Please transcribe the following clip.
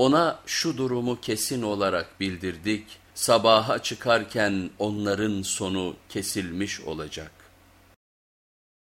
Ona şu durumu kesin olarak bildirdik, sabaha çıkarken onların sonu kesilmiş olacak.